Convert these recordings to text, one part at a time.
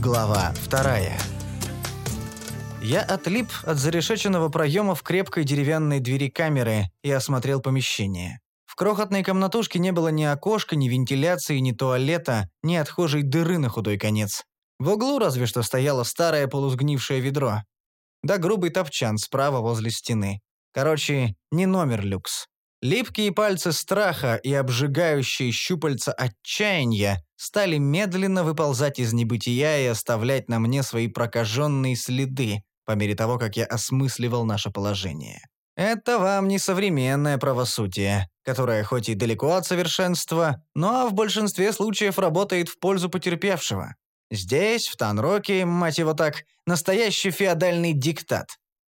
Глава вторая. Я отлип от зарешеченного проема в крепкой деревянной двери камеры и осмотрел помещение. В крохотной комнатушке не было ни окошка, ни вентиляции, ни туалета, ни отхожей дыры на худой конец. В углу разве что стояло старое полусгнившее ведро. Да грубый топчан справа возле стены. Короче, не номер люкс. Липкие пальцы страха и обжигающие щупальца отчаяния стали медленно выползать из небытия и оставлять на мне свои прокаженные следы по мере того, как я осмысливал наше положение. Это вам не современное правосудие, которое хоть и далеко от совершенства, но в большинстве случаев работает в пользу потерпевшего. Здесь, в Танроке, мать его так, настоящий феодальный диктат.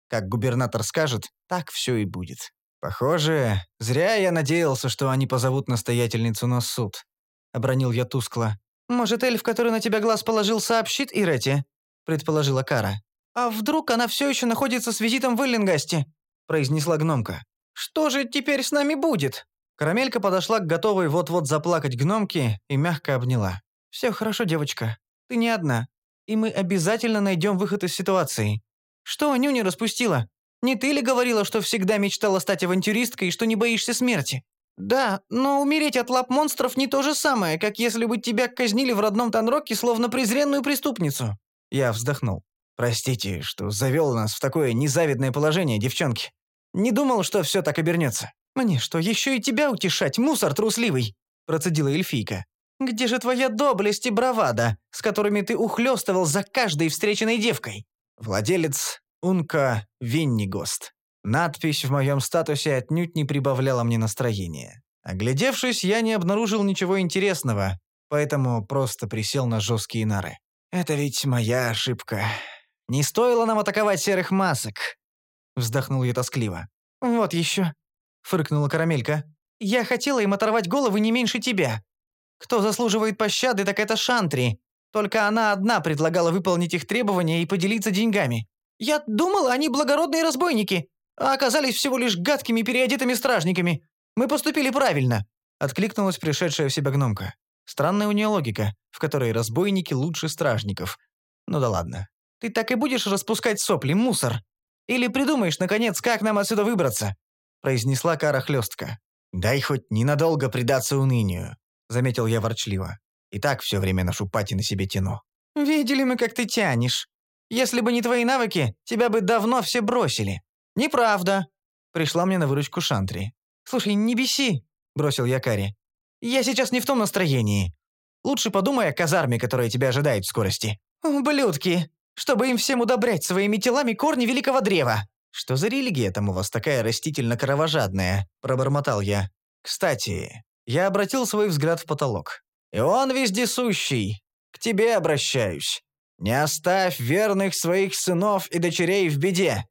Как губернатор скажет, так все и будет. «Похоже, зря я надеялся, что они позовут настоятельницу на суд», — обронил я тускло. «Может, эльф, который на тебя глаз положил, сообщит Ирете?» — предположила Кара. «А вдруг она все еще находится с визитом в Эллингасте?» — произнесла гномка. «Что же теперь с нами будет?» Карамелька подошла к готовой вот-вот заплакать гномке и мягко обняла. «Все хорошо, девочка. Ты не одна. И мы обязательно найдем выход из ситуации. Что нюни распустила? Не ты ли говорила, что всегда мечтала стать авантюристкой и что не боишься смерти? Да, но умереть от лап монстров не то же самое, как если бы тебя казнили в родном Танроке словно презренную преступницу. Я вздохнул. Простите, что завел нас в такое незавидное положение, девчонки. Не думал, что все так обернется. Мне что, еще и тебя утешать, мусор трусливый? Процедила эльфийка. Где же твоя доблесть и бравада, с которыми ты ухлёстывал за каждой встреченной девкой? Владелец Унка Виннигост. Надпись в моем статусе отнюдь не прибавляла мне настроения. Оглядевшись, я не обнаружил ничего интересного, поэтому просто присел на жесткие нары. «Это ведь моя ошибка. Не стоило нам атаковать серых масок», — вздохнул я тоскливо. «Вот еще», — фыркнула Карамелька. «Я хотела им оторвать головы не меньше тебя. Кто заслуживает пощады, так это Шантри. Только она одна предлагала выполнить их требования и поделиться деньгами. Я думала, они благородные разбойники, а оказались всего лишь гадкими переодетыми стражниками. Мы поступили правильно», — откликнулась пришедшая в себя гномка. Странная у нее логика, в которой разбойники лучше стражников. Ну да ладно. «Ты так и будешь распускать сопли, мусор? Или придумаешь, наконец, как нам отсюда выбраться?» — произнесла Кара хлестка. «Дай хоть ненадолго предаться унынию», — заметил я ворчливо. «И так все время нашу пати на себе тяну». «Видели мы, как ты тянешь», если бы не твои навыки, тебя бы давно все бросили». «Неправда», — пришла мне на выручку Шантри. «Слушай, не беси», — бросил я Кари. «Я сейчас не в том настроении. Лучше подумай о казарме, которая тебя ожидает в скорости». «Ублюдки! Чтобы им всем удобрять своими телами корни великого древа!» «Что за религия там у вас такая растительно-кровожадная?» – пробормотал я. «Кстати, я обратил свой взгляд в потолок. И он вездесущий. К тебе обращаюсь. Не оставь верных своих сынов и дочерей в беде.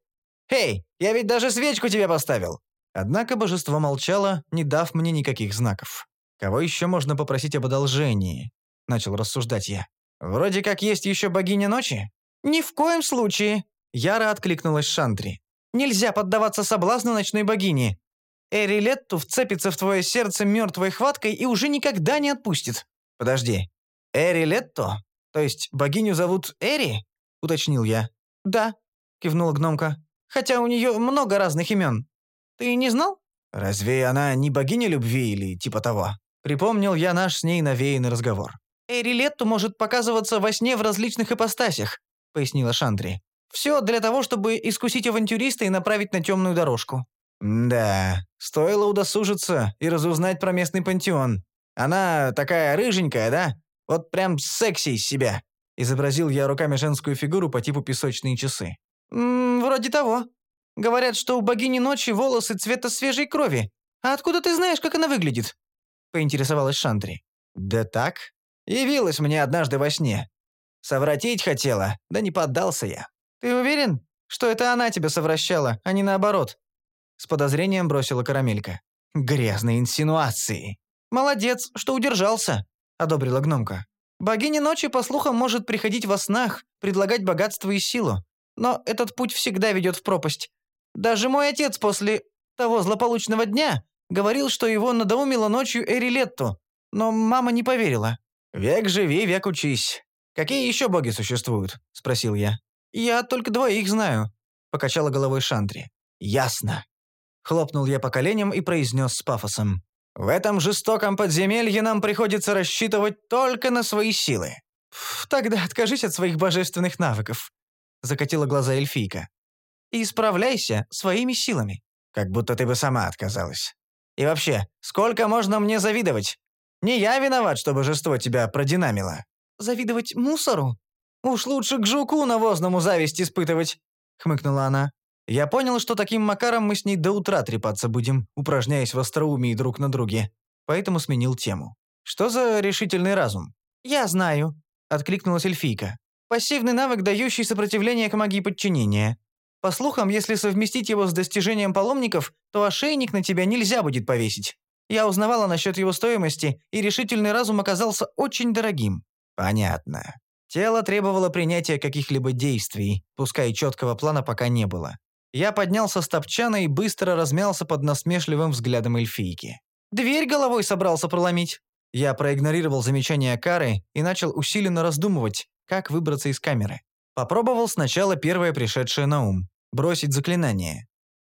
Эй, я ведь даже свечку тебе поставил!» Однако божество молчало, не дав мне никаких знаков. «Кого еще можно попросить об одолжении?» – начал рассуждать я. «Вроде как есть еще богиня ночи?» «Ни в коем случае!» – яро откликнулась Шантри. «Нельзя поддаваться соблазну ночной богини. Эрилетту вцепится в твое сердце мертвой хваткой и уже никогда не отпустит». «Подожди. Эрилетто? «То есть богиню зовут Эри?» — уточнил я. «Да», — кивнула гномка. «Хотя у нее много разных имен. Ты не знал?» «Разве она не богиня любви или типа того?» Припомнил я наш с ней навеянный разговор. «Эрилетту может показываться во сне в различных ипостасях», — пояснила Шандри. «Все для того, чтобы искусить авантюриста и направить на темную дорожку». «Да, стоило удосужиться и разузнать про местный пантеон. Она такая рыженькая, да? Вот прям секси из себя!» Изобразил я руками женскую фигуру по типу песочные часы. «Ммм, вроде того. Говорят, что у богини ночи волосы цвета свежей крови. А откуда ты знаешь, как она выглядит?» Поинтересовалась Шантри. «Да так. Явилась мне однажды во сне. Совратить хотела, да не поддался я». «Ты уверен, что это она тебя совращала, а не наоборот?» С подозрением бросила Карамелька. «Грязные инсинуации». «Молодец, что удержался», — одобрила гномка. «Богиня ночи, по слухам, может приходить во снах, предлагать богатство и силу. Но этот путь всегда ведет в пропасть. Даже мой отец после того злополучного дня говорил, что его надоумило ночью Эрилетту, но мама не поверила». «Век живи, век учись. «Какие еще боги существуют?» – спросил я. «Я только двоих знаю», – покачала головой Шантри. «Ясно». Хлопнул я по коленям и произнес с пафосом. «В этом жестоком подземелье нам приходится рассчитывать только на свои силы». «Тогда откажись от своих божественных навыков», – закатила глаза эльфийка. «И справляйся своими силами». «Как будто ты бы сама отказалась. И вообще, сколько можно мне завидовать? Не я виноват, что божество тебя продинамило». «Завидовать мусору? Уж лучше к жуку навозному зависть испытывать», — хмыкнула она. Я понял, что таким макаром мы с ней до утра трепаться будем, упражняясь в остроумии друг на друге. Поэтому сменил тему. Что за решительный разум? «Я знаю», — откликнулась эльфийка. «Пассивный навык, дающий сопротивление к магии подчинения. По слухам, если совместить его с достижением паломников, то ошейник на тебя нельзя будет повесить. Я узнавала насчет его стоимости, и решительный разум оказался очень дорогим. Понятно. Тело требовало принятия каких-либо действий, пускай четкого плана пока не было. Я поднялся с топчана и быстро размялся под насмешливым взглядом эльфийки. «Дверь головой собрался проломить!» Я проигнорировал замечание Кары и начал усиленно раздумывать, как выбраться из камеры. Попробовал сначала первое пришедшее на ум – бросить заклинание.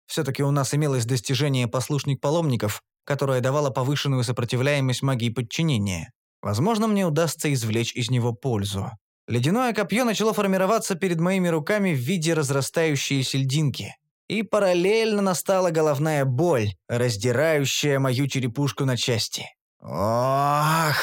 Все-таки у нас имелось достижение послушник паломников, которое давало повышенную сопротивляемость магии подчинения. Возможно, мне удастся извлечь из него пользу. Ледяное копье начало формироваться перед моими руками в виде разрастающейся льдинки. И параллельно настала головная боль, раздирающая мою черепушку на части. Ох!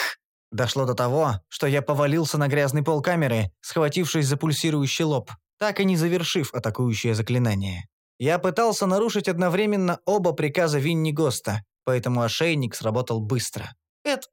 Дошло до того, что я повалился на грязный пол камеры, схватившись за пульсирующий лоб, так и не завершив атакующее заклинание. Я пытался нарушить одновременно оба приказа Винни Госта, поэтому ошейник сработал быстро. «Эд,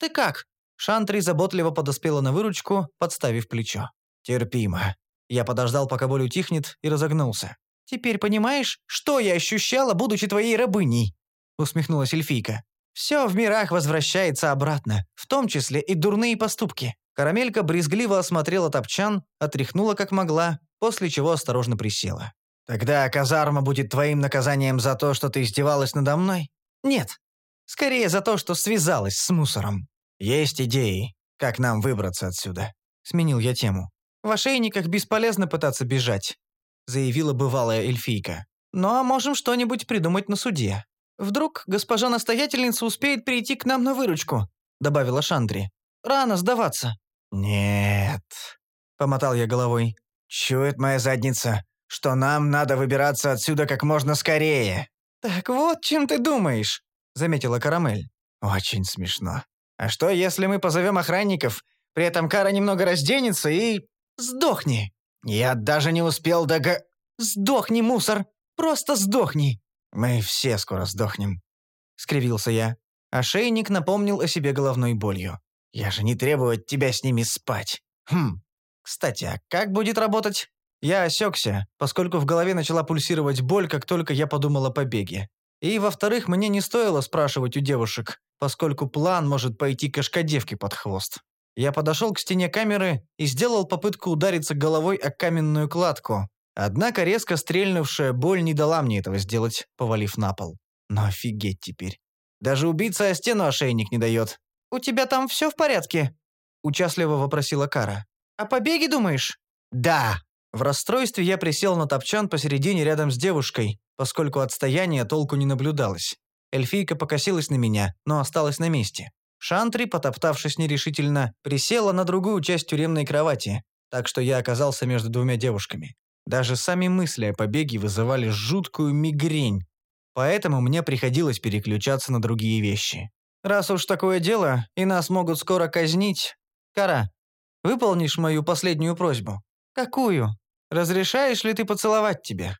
ты как?» Шантри заботливо подоспела на выручку, подставив плечо. «Терпимо». Я подождал, пока боль утихнет, и разогнулся. «Теперь понимаешь, что я ощущала, будучи твоей рабыней?» усмехнулась эльфийка. «Все в мирах возвращается обратно, в том числе и дурные поступки». Карамелька брезгливо осмотрела топчан, отряхнула как могла, после чего осторожно присела. «Тогда казарма будет твоим наказанием за то, что ты издевалась надо мной?» «Нет. Скорее за то, что связалась с мусором». «Есть идеи, как нам выбраться отсюда?» Сменил я тему. «В ошейниках бесполезно пытаться бежать», заявила бывалая эльфийка. «Ну а можем что-нибудь придумать на суде. Вдруг госпожа настоятельница успеет прийти к нам на выручку», добавила Шандри. «Рано сдаваться». «Нет», — помотал я головой. «Чует моя задница, что нам надо выбираться отсюда как можно скорее». «Так вот, чем ты думаешь», — заметила Карамель. «Очень смешно. А что, если мы позовем охранников, при этом Кара немного разденется и... Сдохни!» «Я даже не успел дога...» «Сдохни, мусор! Просто сдохни!» «Мы все скоро сдохнем», — скривился я. Ошейник напомнил о себе головной болью. «Я же не требую от тебя с ними спать. Хм. Кстати, а как будет работать?» Я осекся, поскольку в голове начала пульсировать боль, как только я подумал о побеге. И, во-вторых, мне не стоило спрашивать у девушек, поскольку план может пойти кошкодевке под хвост. Я подошел к стене камеры и сделал попытку удариться головой о каменную кладку. Однако резко стрельнувшая боль не дала мне этого сделать, повалив на пол. Но офигеть теперь. Даже убийца о стену ошейник не дает. «У тебя там все в порядке?» Участливо вопросила Кара. «О побеге думаешь?» «Да!» В расстройстве я присел на топчан посередине рядом с девушкой, поскольку отстояния толку не наблюдалось. Эльфийка покосилась на меня, но осталась на месте. Шантри, потоптавшись нерешительно, присела на другую часть тюремной кровати, так что я оказался между двумя девушками. Даже сами мысли о побеге вызывали жуткую мигрень, поэтому мне приходилось переключаться на другие вещи. Раз уж такое дело, и нас могут скоро казнить... Кара, выполнишь мою последнюю просьбу? Какую? Разрешаешь ли ты поцеловать тебя?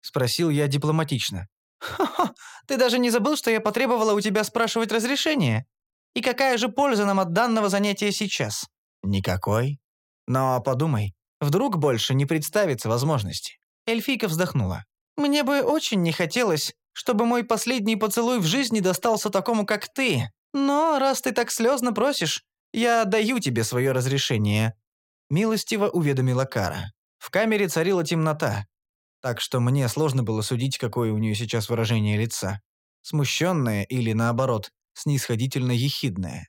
Спросил я дипломатично. «Ха-ха, ты даже не забыл, что я потребовала у тебя спрашивать разрешение? И какая же польза нам от данного занятия сейчас?» «Никакой. Но подумай, вдруг больше не представится возможности». Эльфийка вздохнула. «Мне бы очень не хотелось, чтобы мой последний поцелуй в жизни достался такому, как ты. Но раз ты так слезно просишь, я даю тебе свое разрешение», — милостиво уведомила Кара. В камере царила темнота, так что мне сложно было судить, какое у нее сейчас выражение лица. Смущенное или, наоборот, снисходительно ехидное.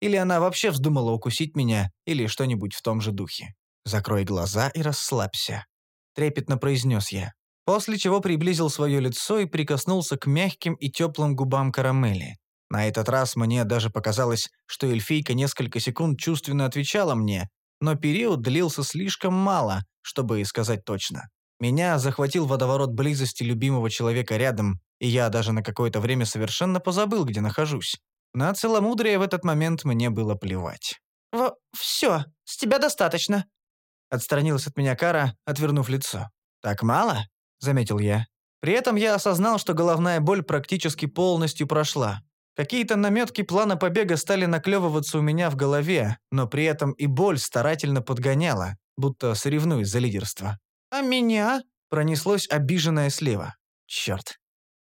Или она вообще вздумала укусить меня, или что-нибудь в том же духе. «Закрой глаза и расслабься», — трепетно произнес я. После чего приблизил свое лицо и прикоснулся к мягким и теплым губам карамели. На этот раз мне даже показалось, что эльфийка несколько секунд чувственно отвечала мне, но период длился слишком мало, чтобы сказать точно. Меня захватил водоворот близости любимого человека рядом, и я даже на какое-то время совершенно позабыл, где нахожусь. На целомудрие в этот момент мне было плевать. «В... все, с тебя достаточно», — отстранилась от меня Кара, отвернув лицо. «Так мало?» — заметил я. При этом я осознал, что головная боль практически полностью прошла. Какие-то наметки плана побега стали наклевываться у меня в голове, но при этом и боль старательно подгоняла, будто соревнуясь за лидерство. «А меня?» — пронеслось обиженное слева. «Черт.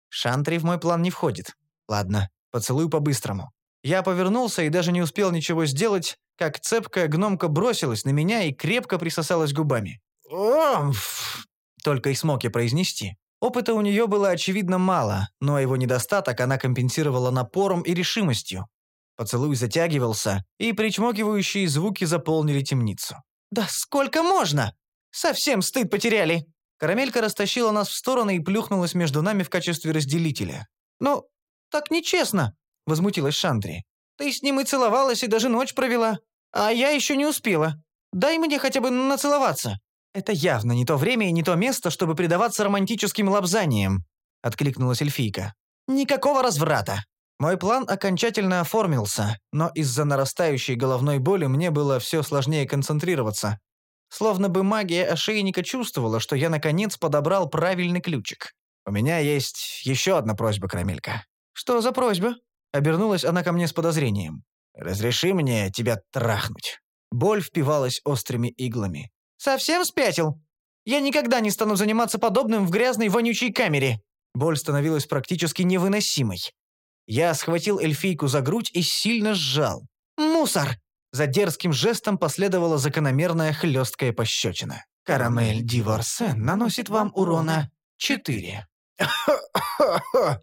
Шантри в мой план не входит. Ладно, поцелуй по-быстрому». Я повернулся и даже не успел ничего сделать, как цепкая гномка бросилась на меня и крепко присосалась губами. «Омф!» — только и смог я произнести. Опыта у нее было очевидно мало, но его недостаток она компенсировала напором и решимостью. Поцелуй затягивался, и причмокивающие звуки заполнили темницу. «Да сколько можно? Совсем стыд потеряли!» Карамелька растащила нас в стороны и плюхнулась между нами в качестве разделителя. «Ну, так нечестно!» — возмутилась Шандри. «Ты с ним и целовалась, и даже ночь провела. А я еще не успела. Дай мне хотя бы нацеловаться». «Это явно не то время и не то место, чтобы предаваться романтическим лапзаниям», — откликнулась эльфийка. «Никакого разврата. Мой план окончательно оформился, но из-за нарастающей головной боли мне было все сложнее концентрироваться. Словно бы магия ошейника чувствовала, что я наконец подобрал правильный ключик. «У меня есть еще одна просьба, Крамелька». «Что за просьба?» Обернулась она ко мне с подозрением. «Разреши мне тебя трахнуть». Боль впивалась острыми иглами. «Совсем спятил? Я никогда не стану заниматься подобным в грязной вонючей камере!» Боль становилась практически невыносимой. Я схватил эльфийку за грудь и сильно сжал. «Мусор!» За дерзким жестом последовала закономерная хлесткая пощечина. «Карамель Диворсен наносит вам урона четыре».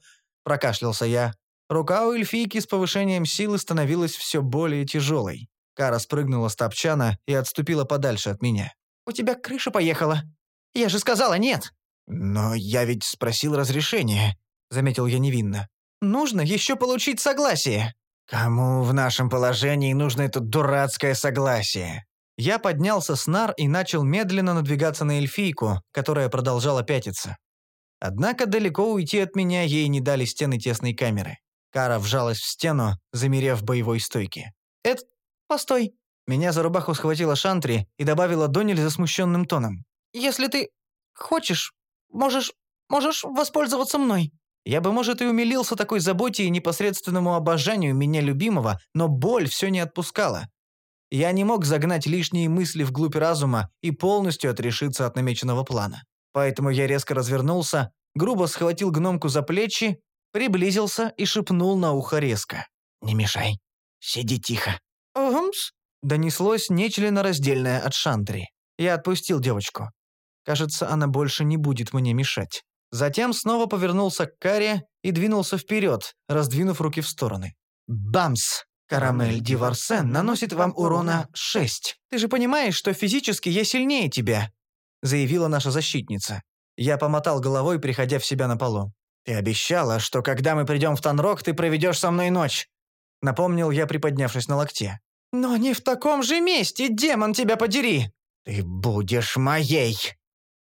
Прокашлялся я. Рука у эльфийки с повышением силы становилась все более тяжелой. Кара спрыгнула с топчана и отступила подальше от меня. «У тебя крыша поехала. Я же сказала нет!» «Но я ведь спросил разрешения», — заметил я невинно. «Нужно еще получить согласие». «Кому в нашем положении нужно это дурацкое согласие?» Я поднялся с нар и начал медленно надвигаться на эльфийку, которая продолжала пятиться. Однако далеко уйти от меня ей не дали стены тесной камеры. Кара вжалась в стену, замерев в боевой стойке. «Эд, постой!» Меня за рубаху схватила Шантри и добавила до нельзя смущенным тоном. «Если ты хочешь, можешь, можешь воспользоваться мной». Я бы, может, и умилился такой заботе и непосредственному обожанию меня любимого, но боль все не отпускала. Я не мог загнать лишние мысли вглубь разума и полностью отрешиться от намеченного плана. Поэтому я резко развернулся, грубо схватил гномку за плечи, приблизился и шепнул на ухо резко. «Не мешай. Сиди тихо». «Омс», Донеслось нечленораздельное от Шантри. Я отпустил девочку. Кажется, она больше не будет мне мешать. Затем снова повернулся к Каре и двинулся вперед, раздвинув руки в стороны. Бамс! Карамель Диварсен наносит вам урона 6. Ты же понимаешь, что физически я сильнее тебя, заявила наша защитница. Я помотал головой, приходя в себя на полу. Ты обещала, что когда мы придем в Танрок, ты проведешь со мной ночь. Напомнил я, приподнявшись на локте. «Но не в таком же месте, демон тебя подери!» «Ты будешь моей!»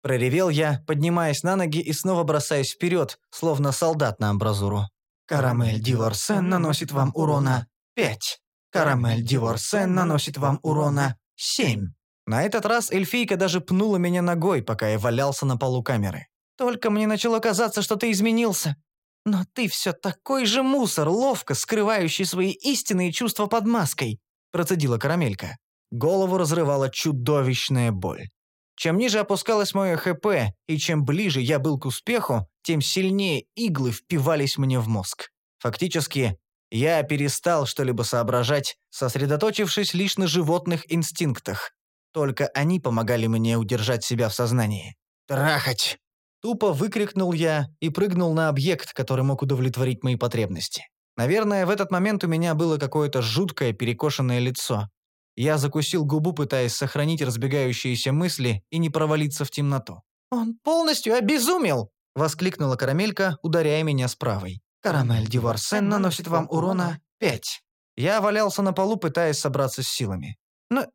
Проревел я, поднимаясь на ноги и снова бросаясь вперед, словно солдат на амбразуру. «Карамель Диворсен наносит вам урона 5. Карамель Диворсен наносит вам урона 7». На этот раз эльфийка даже пнула меня ногой, пока я валялся на полу камеры. «Только мне начало казаться, что ты изменился. Но ты все такой же мусор, ловко скрывающий свои истинные чувства под маской процедила карамелька. Голову разрывала чудовищная боль. Чем ниже опускалось мое ХП, и чем ближе я был к успеху, тем сильнее иглы впивались мне в мозг. Фактически, я перестал что-либо соображать, сосредоточившись лишь на животных инстинктах. Только они помогали мне удержать себя в сознании. «Трахать!» Тупо выкрикнул я и прыгнул на объект, который мог удовлетворить мои потребности. Наверное, в этот момент у меня было какое-то жуткое перекошенное лицо. Я закусил губу, пытаясь сохранить разбегающиеся мысли и не провалиться в темноту. «Он полностью обезумел!» — воскликнула Карамелька, ударяя меня с правой. «Карамель Диварсен наносит вам урона пять». Я валялся на полу, пытаясь собраться с силами. «Но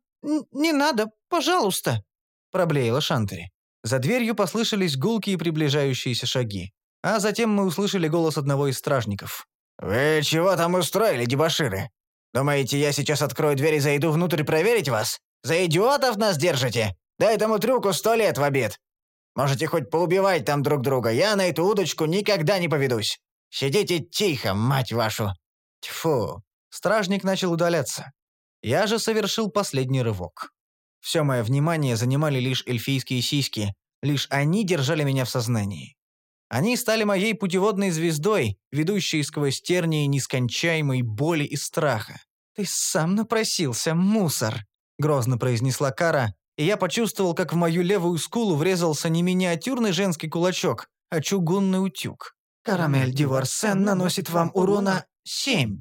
не надо, пожалуйста!» — проблеяла Шантери. За дверью послышались гулкие приближающиеся шаги. А затем мы услышали голос одного из стражников. «Вы чего там устроили, дебоширы? Думаете, я сейчас открою дверь и зайду внутрь проверить вас? За идиотов нас держите? Да этому трюку сто лет в обед. Можете хоть поубивать там друг друга, я на эту удочку никогда не поведусь. Сидите тихо, мать вашу!» Тьфу. Стражник начал удаляться. Я же совершил последний рывок. Все мое внимание занимали лишь эльфийские сиськи, лишь они держали меня в сознании. Они стали моей путеводной звездой, ведущей сквозь тернии нескончаемой боли и страха. «Ты сам напросился, мусор!» — грозно произнесла Кара, и я почувствовал, как в мою левую скулу врезался не миниатюрный женский кулачок, а чугунный утюг. «Карамель Диварсен наносит вам урона семь.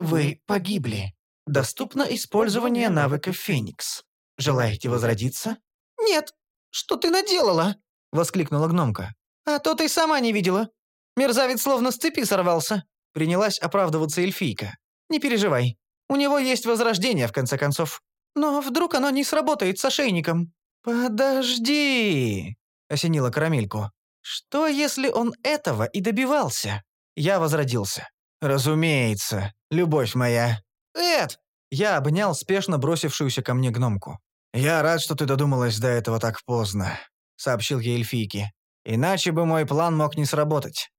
Вы погибли. Доступно использование навыка Феникс. Желаете возродиться?» «Нет, что ты наделала?» — воскликнула гномка. «А то ты сама не видела. Мерзавец словно с цепи сорвался». Принялась оправдываться эльфийка. «Не переживай. У него есть возрождение, в конце концов». «Но вдруг оно не сработает с ошейником?» «Подожди», — осенила карамельку. «Что, если он этого и добивался?» Я возродился. «Разумеется, любовь моя». «Эд!» Я обнял спешно бросившуюся ко мне гномку. «Я рад, что ты додумалась до этого так поздно», — сообщил ей эльфийке. Иначе бы мой план мог не сработать.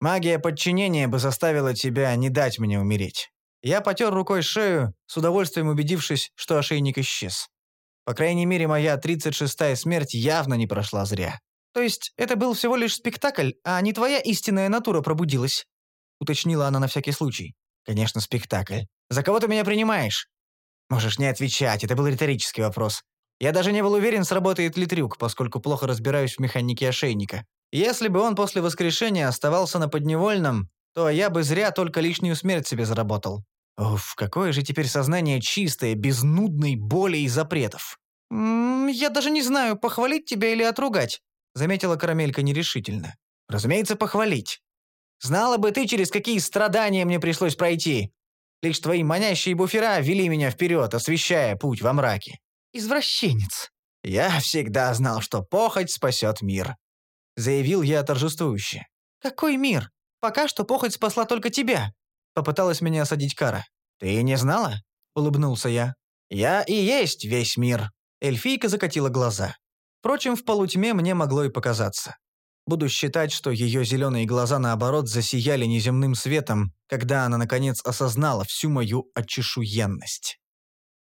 Магия подчинения бы заставила тебя не дать мне умереть. Я потер рукой шею, с удовольствием убедившись, что ошейник исчез. По крайней мере, моя 36-я смерть явно не прошла зря. То есть это был всего лишь спектакль, а не твоя истинная натура пробудилась? Уточнила она на всякий случай. Конечно, спектакль. За кого ты меня принимаешь? Можешь не отвечать, это был риторический вопрос. Я даже не был уверен, сработает ли трюк, поскольку плохо разбираюсь в механике ошейника. Если бы он после воскрешения оставался на подневольном, то я бы зря только лишнюю смерть себе заработал. Уф, какое же теперь сознание чистое, без нудной боли и запретов. «М «Я даже не знаю, похвалить тебя или отругать», — заметила Карамелька нерешительно. «Разумеется, похвалить. Знала бы ты, через какие страдания мне пришлось пройти. Лишь твои манящие буфера вели меня вперед, освещая путь во мраке извращенец». «Я всегда знал, что похоть спасет мир», — заявил я торжествующе. «Какой мир? Пока что похоть спасла только тебя», — попыталась меня осадить Кара. «Ты не знала?» — улыбнулся я. «Я и есть весь мир». Эльфийка закатила глаза. Впрочем, в полутьме мне могло и показаться. Буду считать, что ее зеленые глаза, наоборот, засияли неземным светом, когда она, наконец, осознала всю мою очешуенность.